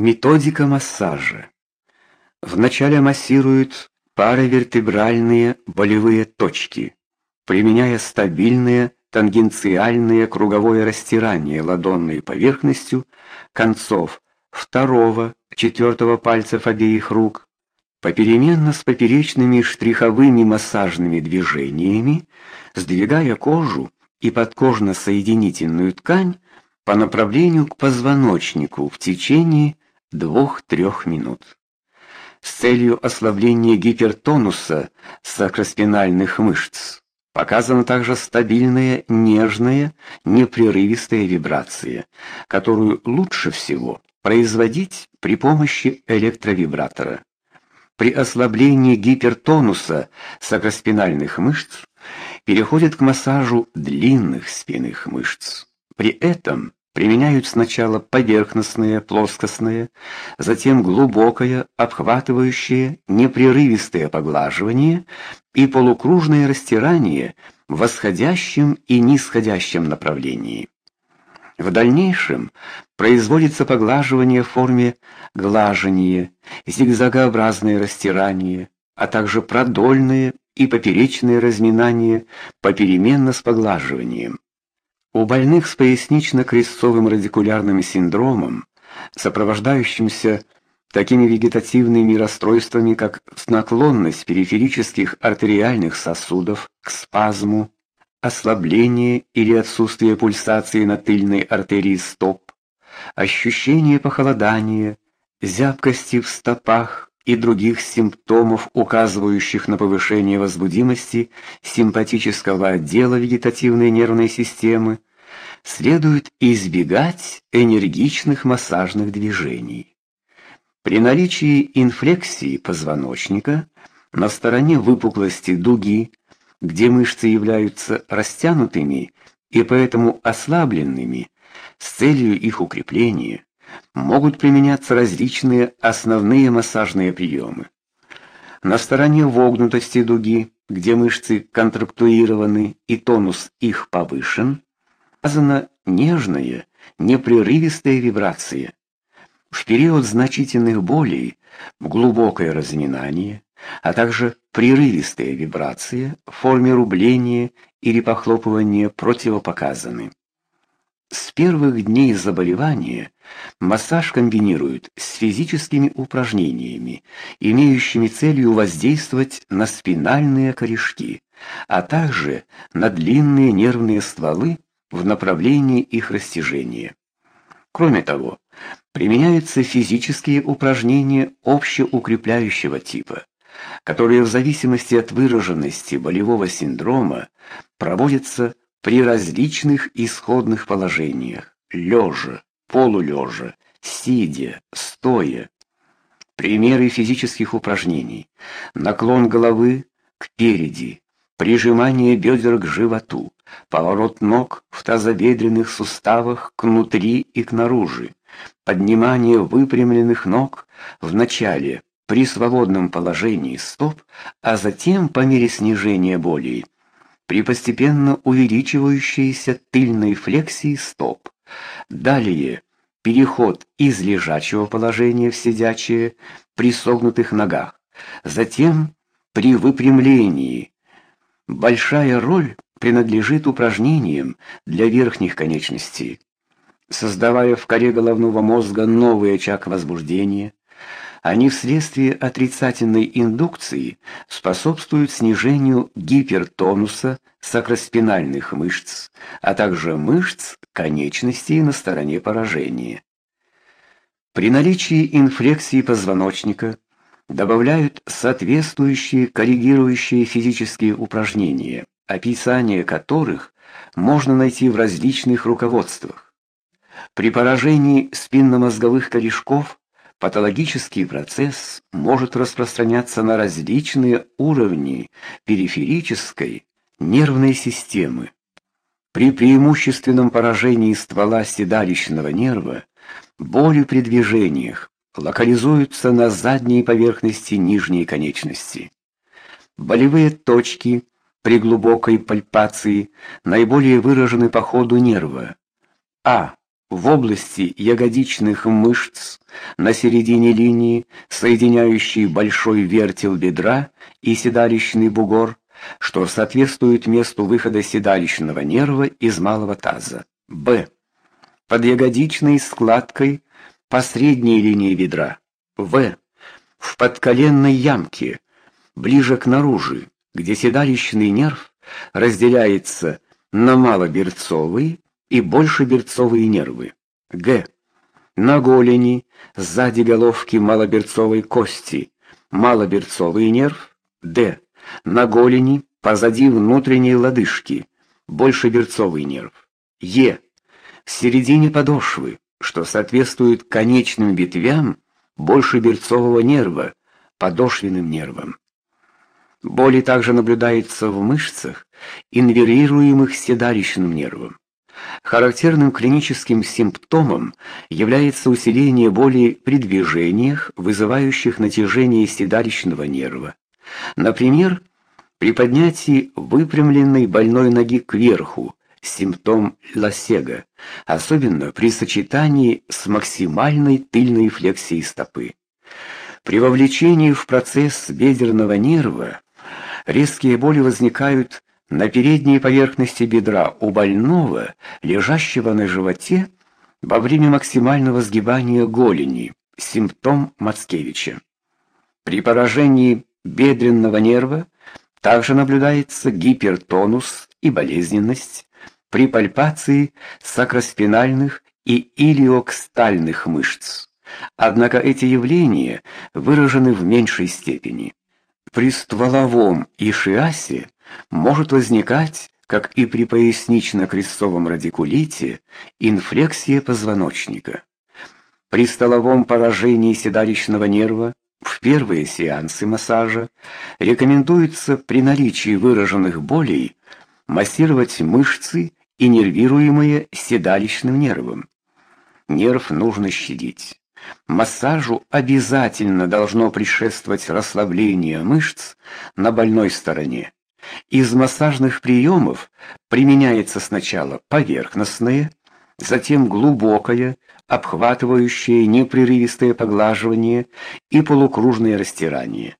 Методика массажа. Вначале массируют паравертебральные болевые точки, применяя стабильное тангенциальное круговое растирание ладонной поверхностью концов второго, четвертого пальцев обеих рук, попеременно с поперечными штриховыми массажными движениями, сдвигая кожу и подкожно-соединительную ткань по направлению к позвоночнику в течение двух-трех минут. С целью ослабления гипертонуса сакроспинальных мышц показана также стабильная, нежная, непрерывистая вибрация, которую лучше всего производить при помощи электровибратора. При ослаблении гипертонуса сакроспинальных мышц переходит к массажу длинных спинных мышц. При этом применяют сначала поверхностное, плоскостное, затем глубокое, обхватывающее, непрерывистое поглаживание и полукружное растирание в восходящем и нисходящем направлении. В дальнейшем производится поглаживание в форме глажения, зигзагообразное растирание, а также продольное и поперечное разминание попеременно с поглаживанием. У больных с пояснично-крестцовым радикулярным синдромом, сопровождающимся такими вегетативными расстройствами, как наклонность периферических артериальных сосудов к спазму, ослабление или отсутствие пульсации на тыльной артерии стоп, ощущение похолодания, зябкости в стопах и других симптомов, указывающих на повышение возбудимости симпатического отдела вегетативной нервной системы, следует избегать энергичных массажных движений. При наличии инфлексии позвоночника на стороне выпуклости дуги, где мышцы являются растянутыми и поэтому ослабленными, с целью их укрепления могут применяться различные основные массажные приемы. На стороне вогнутости дуги, где мышцы контрактуированы и тонус их повышен, показана нежная, непрерывистая вибрация. В период значительных болей глубокое разминание, а также прерывистая вибрация в форме рубления или похлопывания противопоказаны. С первых дней заболевания массаж комбинируют с физическими упражнениями, имеющими целью воздействовать на спинальные корешки, а также на длинные нервные стволы в направлении их растяжения. Кроме того, применяются физические упражнения общеукрепляющего типа, которые в зависимости от выраженности болевого синдрома проводятся при различных исходных положениях: лежа, полулежа, сидя, стоя. Примеры физических упражнений: наклон головы к переди, прижимание бедер к животу, поворот ног в тазобедренных суставах к внутри и к наружу, поднимание выпрямленных ног в начале при свободном положении стоп, а затем по мере снижения боли при постепенно увеличивающейся тыльной флексии стоп. Далее переход из лежачего положения в сидячее при согнутых ногах. Затем при выпрямлении. Большая роль принадлежит упражнениям для верхних конечностей. Создавая в коре головного мозга новый очаг возбуждения, они вследствие отрицательной индукции способствуют снижению гипертонуса сакроспинальных мышц, а также мышц конечностей на стороне поражения. При наличии инфлексии позвоночника добавляют соответствующие корректирующие физические упражнения, описание которых можно найти в различных руководствах. При поражении спинномозговых корешков Патологический процесс может распространяться на различные уровни периферической нервной системы. При преимущественном поражении ствола седалищного нерва боли при движениях локализуются на задней поверхности нижней конечности. Болевые точки при глубокой пальпации наиболее выражены по ходу нерва. А. в области ягодичных мышц на середине линии, соединяющей большой вертел бедра и седалищный бугор, что соответствует месту выхода седалищного нерва из малого таза. Б. Под ягодичной складкой по средней линии бедра. В. В подколенной ямке, ближе к наружи, где седалищный нерв разделяется на малоберцовый и большеберцовые нервы. Г. На голени, сзади головки малоберцовой кости, малоберцовый нерв. Д. На голени, позади внутренней лодыжки, большеберцовый нерв. Е. В середине подошвы, что соответствует конечным ветвям большеберцового нерва, подошвенным нервам. Боли также наблюдается в мышцах, иннервируемых седалищным нервом. Характерным клиническим симптомом является усиление боли при движениях, вызывающих натяжение седалищного нерва. Например, при поднятии выпрямленной больной ноги кверху, симптом Лассега, особенно при сочетании с максимальной тыльной флексией стопы. При вовлечении в процесс бедерного нерва резкие боли возникают на передней поверхности бедра у больного, лежащего на животе, во время максимального сгибания голени, симптом Мацкевича. При поражении бедренного нерва также наблюдается гипертонус и болезненность при пальпации сакроспинальных и илиокстальных мышц. Однако эти явления выражены в меньшей степени. При стволовом ишиасе может возникать, как и при пояснично-крестцовом радикулите, инфлексия позвоночника. При столовом поражении седалищного нерва в первые сеансы массажа рекомендуется при наличии выраженных болей массировать мышцы, иннервируемые седалищным нервом. Нерв нужно щадить. Массажу обязательно должно предшествовать расслабление мышц на больной стороне. Из массажных приемов применяется сначала поверхностное, затем глубокое, обхватывающее непрерывистое поглаживание и полукружное растирание.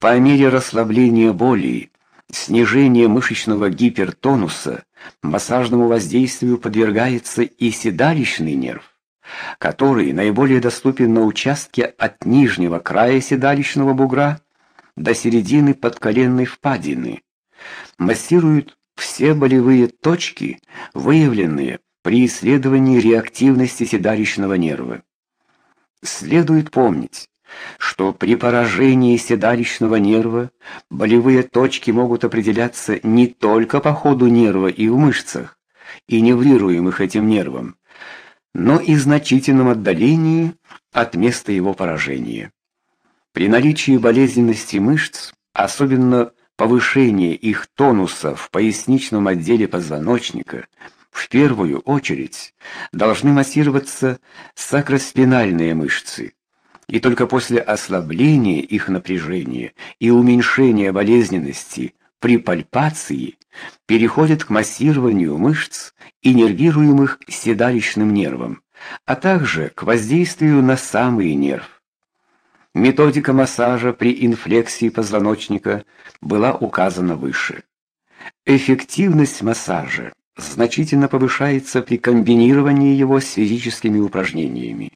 По мере расслабления боли, снижения мышечного гипертонуса, массажному воздействию подвергается и седалищный нерв, который наиболее доступен на участке от нижнего края седалищного бугра до середины подколенной впадины. Массируют все болевые точки, выявленные при исследовании реактивности седалищного нерва. Следует помнить, что при поражении седалищного нерва болевые точки могут определяться не только по ходу нерва и в мышцах, иннервируемых этим нервом, но и значительном отдалении от места его поражения. При наличии болезненности мышц, особенно повышение их тонуса в поясничном отделе позвоночника, в первую очередь должны массироваться сакроспинальные мышцы, и только после ослабления их напряжения и уменьшения болезненности при пальпации переходят к массированию мышц, иннервируемых седалищным нервом, а также к воздействию на самый нерв. Методика массажа при инфлексии позвоночника была указана выше. Эффективность массажа значительно повышается при комбинировании его с физическими упражнениями.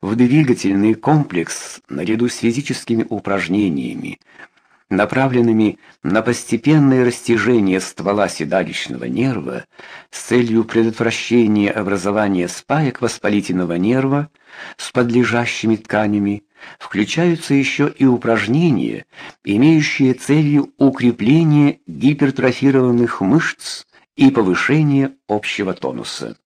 В двигательный комплекс наряду с физическими упражнениями направленными на постепенное растяжение ствола седалищного нерва с целью предотвращения образования спаек воспалительного нерва с подлежащими тканями, включаются еще и упражнения, имеющие целью укрепление гипертрофированных мышц и повышение общего тонуса.